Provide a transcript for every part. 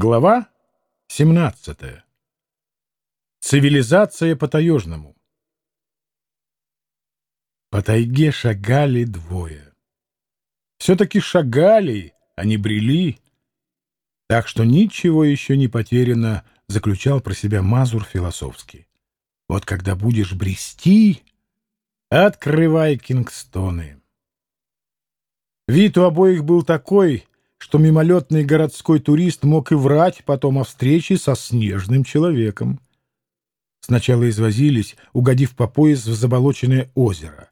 Глава 17. Цивилизация по-таежному. По тайге шагали двое. Все-таки шагали, а не брели. Так что ничего еще не потеряно, заключал про себя Мазур философски. Вот когда будешь брести, открывай кингстоны. Вид у обоих был такой, что мимолетный городской турист мог и врать потом о встрече со снежным человеком. Сначала извозились, угодив по пояс в заболоченное озеро.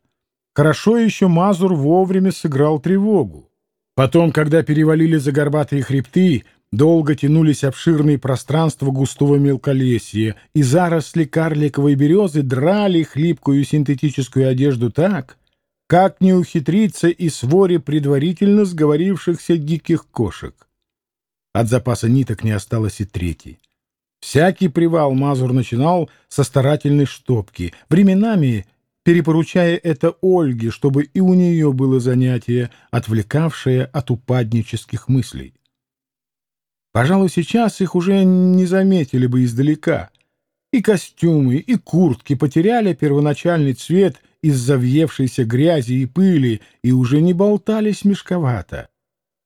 Хорошо еще Мазур вовремя сыграл тревогу. Потом, когда перевалили за горбатые хребты, долго тянулись обширные пространства густого мелколесья, и заросли карликовой березы драли хлипкую синтетическую одежду так, как не ухитриться и своре предварительно сговорившихся диких кошек? От запаса ниток не осталось и третий. Всякий привал Мазур начинал со старательной штопки, временами перепоручая это Ольге, чтобы и у нее было занятие, отвлекавшее от упаднических мыслей. Пожалуй, сейчас их уже не заметили бы издалека. И костюмы, и куртки потеряли первоначальный цвет из-за въевшейся грязи и пыли и уже не болтались мешковато,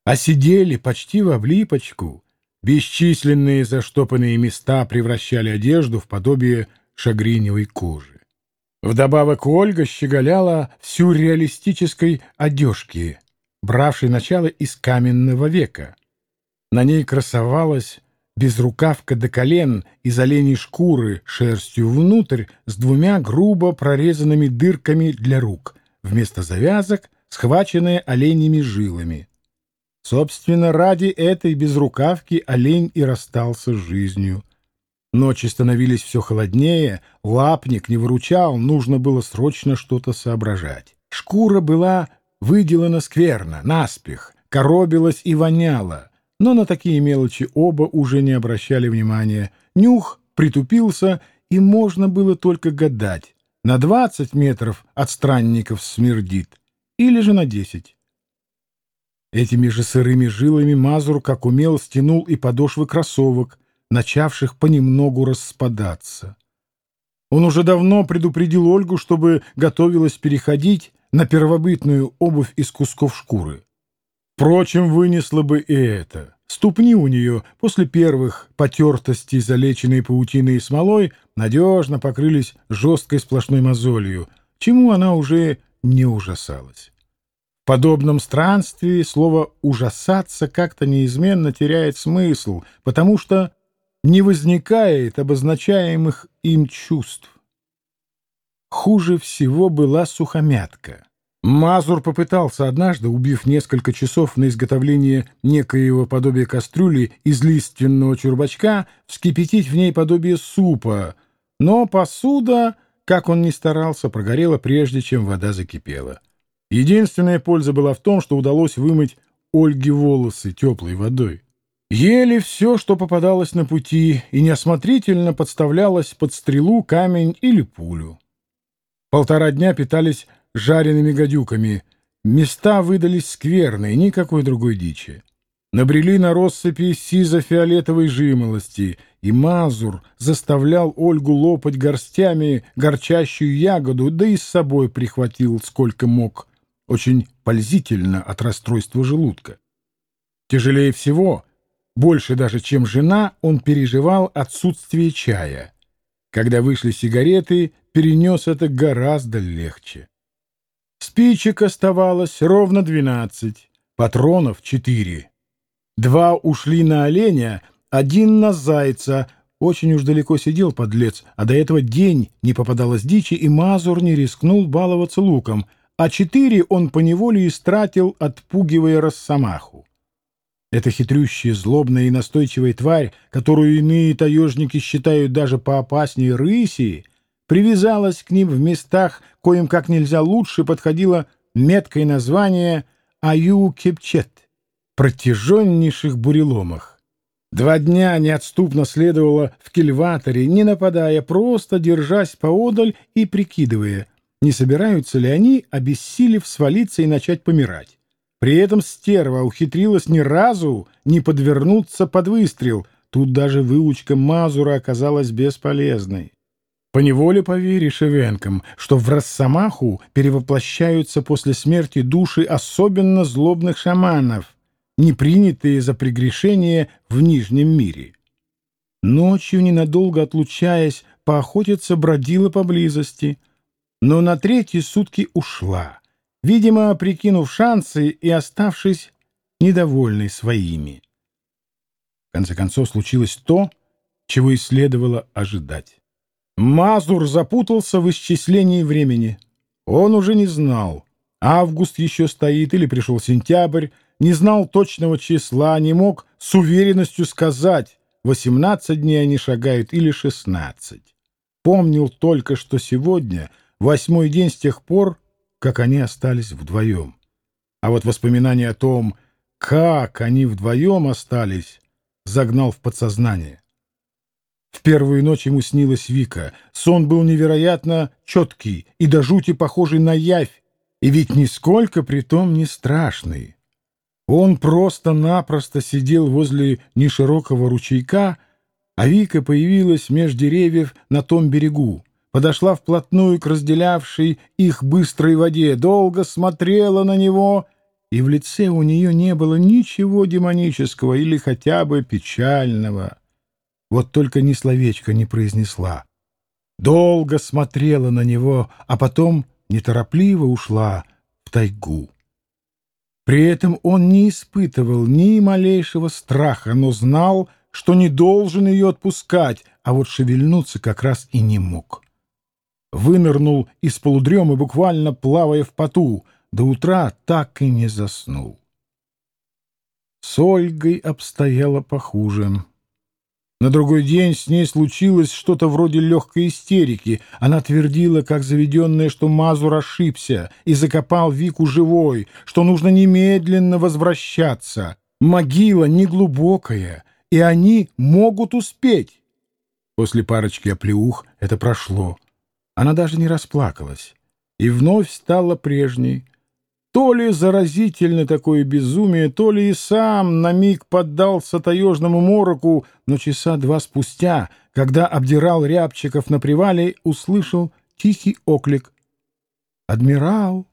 а сидели почти в облипочку. Бесчисленные заштопанные места превращали одежду в подобие шагриневой кожи. Вдобавок Ольга щеголяла в сюрреалистической одежке, бравшей начало из каменного века. На ней красовалась безрукавка до колен из оленей шкуры шерстью внутрь с двумя грубо прорезанными дырками для рук, вместо завязок, схваченные оленями жилами. Собственно, ради этой безрукавки олень и расстался с жизнью. Ночи становились все холоднее, лапник не выручал, нужно было срочно что-то соображать. Шкура была выделана скверно, наспех, коробилась и воняла — но на такие мелочи оба уже не обращали внимания. Нюх притупился, и можно было только гадать, на двадцать метров от странников смердит или же на десять. Этими же сырыми жилами Мазур, как умел, стянул и подошвы кроссовок, начавших понемногу распадаться. Он уже давно предупредил Ольгу, чтобы готовилась переходить на первобытную обувь из кусков шкуры. Впрочем, вынесла бы и это. Ступни у нее после первых потертостей, залеченной паутиной и смолой, надежно покрылись жесткой сплошной мозолью, чему она уже не ужасалась. В подобном странстве слово «ужасаться» как-то неизменно теряет смысл, потому что не возникает обозначаемых им чувств. Хуже всего была сухомятка — Мазур попытался однажды, убив несколько часов на изготовление некоего подобия кастрюли из лиственного чурбачка, вскипятить в ней подобие супа, но посуда, как он ни старался, прогорела прежде, чем вода закипела. Единственная польза была в том, что удалось вымыть Ольге волосы теплой водой. Ели все, что попадалось на пути, и неосмотрительно подставлялось под стрелу, камень или пулю. Полтора дня питались жареными гадюками. Места выдались скверные, никакой другой дичи. Набрели на россыпи сизо-фиолетовой жимолости, и Мазур заставлял Ольгу лопать горстями горчащую ягоду, да и с собой прихватил сколько мог, очень пользительно от расстройства желудка. Тяжелее всего, больше даже, чем жена, он переживал отсутствие чая. Когда вышли сигареты, перенес это гораздо легче. Спичек оставалось ровно двенадцать, патронов четыре. Два ушли на оленя, один на зайца. Очень уж далеко сидел подлец, а до этого день не попадалось дичи, и Мазур не рискнул баловаться луком, а четыре он поневоле истратил, отпугивая росомаху. Эта хитрющая, злобная и настойчивая тварь, которую иные таежники считают даже поопаснее рыси, привязалась к ним в местах, коим как нельзя лучше подходило меткое название Аю-Кепчет — протяженнейших буреломах. Два дня неотступно следовало в кильваторе, не нападая, просто держась поодаль и прикидывая, не собираются ли они, обессилев, свалиться и начать помирать. При этом стерва ухитрилась ни разу не подвернуться под выстрел. Тут даже выучка Мазура оказалась бесполезной. Поневоле поверишь Ивенкам, что в Росомаху перевоплощаются после смерти души особенно злобных шаманов, не принятые за прегрешение в Нижнем мире. Ночью, ненадолго отлучаясь, поохотиться бродила поблизости, но на третьи сутки ушла, видимо, прикинув шансы и оставшись недовольной своими. В конце концов случилось то, чего и следовало ожидать. Мазур запутался в исчислении времени. Он уже не знал, август еще стоит или пришел сентябрь, не знал точного числа, не мог с уверенностью сказать, 18 дней они шагают или 16. Помнил только, что сегодня восьмой день с тех пор, как они остались вдвоем. А вот воспоминание о том, как они вдвоем остались, загнал в подсознание. В первую ночь ему снилась Вика. Сон был невероятно четкий и до жути похожий на явь, и ведь нисколько притом не страшный. Он просто-напросто сидел возле неширокого ручейка, а Вика появилась меж деревьев на том берегу, подошла вплотную к разделявшей их быстрой воде, долго смотрела на него, и в лице у нее не было ничего демонического или хотя бы печального. Вот только ни словечко не произнесла. Долго смотрела на него, а потом неторопливо ушла в тайгу. При этом он не испытывал ни малейшего страха, но знал, что не должен ее отпускать, а вот шевельнуться как раз и не мог. Вынырнул из полудремы, буквально плавая в поту, до утра так и не заснул. С Ольгой обстояло похуже. На другой день с ней случилось что-то вроде легкой истерики. Она твердила, как заведенная, что Мазур ошибся и закопал Вику живой, что нужно немедленно возвращаться. Могила неглубокая, и они могут успеть. После парочки оплеух это прошло. Она даже не расплакалась и вновь стала прежней, то ли заразительно такое безумие, то ли и сам на миг поддался таежному мороку, но часа два спустя, когда обдирал рябчиков на привале, услышал тихий оклик. «Адмирал!»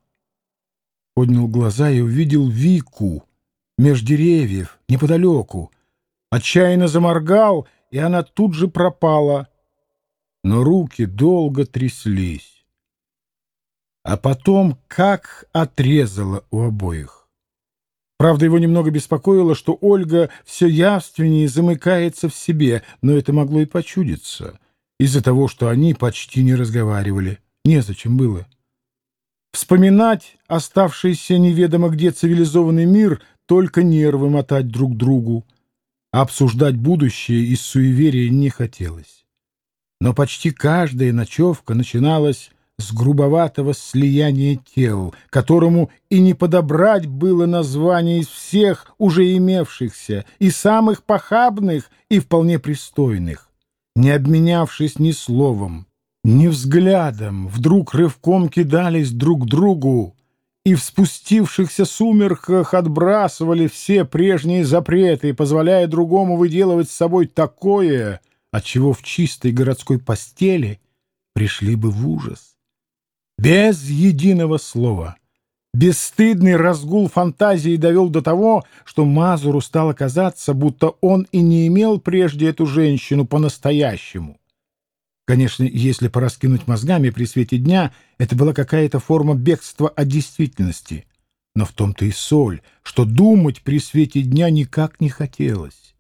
Поднял глаза и увидел Вику меж деревьев, неподалеку. Отчаянно заморгал, и она тут же пропала. Но руки долго тряслись а потом как отрезала у обоих. Правда, его немного беспокоило, что Ольга все явственнее замыкается в себе, но это могло и почудиться, из-за того, что они почти не разговаривали. Незачем было. Вспоминать оставшийся неведомо где цивилизованный мир, только нервы мотать друг другу. Обсуждать будущее из суеверия не хотелось. Но почти каждая ночевка начиналась с грубоватого слияния тел, которому и не подобрать было название из всех уже имевшихся, и самых похабных, и вполне пристойных. Не обменявшись ни словом, ни взглядом, вдруг рывком кидались друг другу, и в спустившихся сумерках отбрасывали все прежние запреты, позволяя другому выделывать с собой такое, от чего в чистой городской постели пришли бы в ужас. Без единого слова. Бесстыдный разгул фантазии довел до того, что Мазуру стало казаться, будто он и не имел прежде эту женщину по-настоящему. Конечно, если пораскинуть мозгами при свете дня, это была какая-то форма бегства от действительности. Но в том-то и соль, что думать при свете дня никак не хотелось.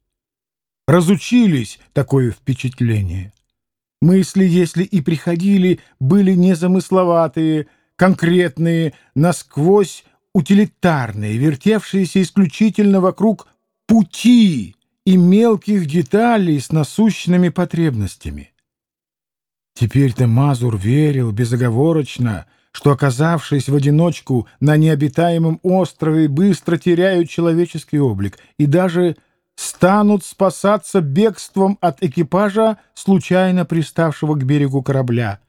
Разучились такое впечатление. Мысли, если и приходили, были незамысловатые, конкретные, насквозь утилитарные, вертевшиеся исключительно вокруг пути и мелких деталей с насущными потребностями. Теперь-то Мазур верил безоговорочно, что, оказавшись в одиночку на необитаемом острове, быстро теряют человеческий облик и даже станут спасаться бегством от экипажа, случайно приставшего к берегу корабля.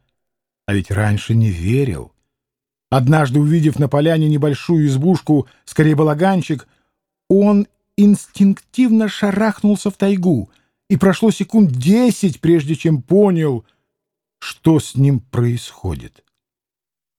А ведь раньше не верил. Однажды, увидев на поляне небольшую избушку, скорее балаганчик, он инстинктивно шарахнулся в тайгу, и прошло секунд десять, прежде чем понял, что с ним происходит.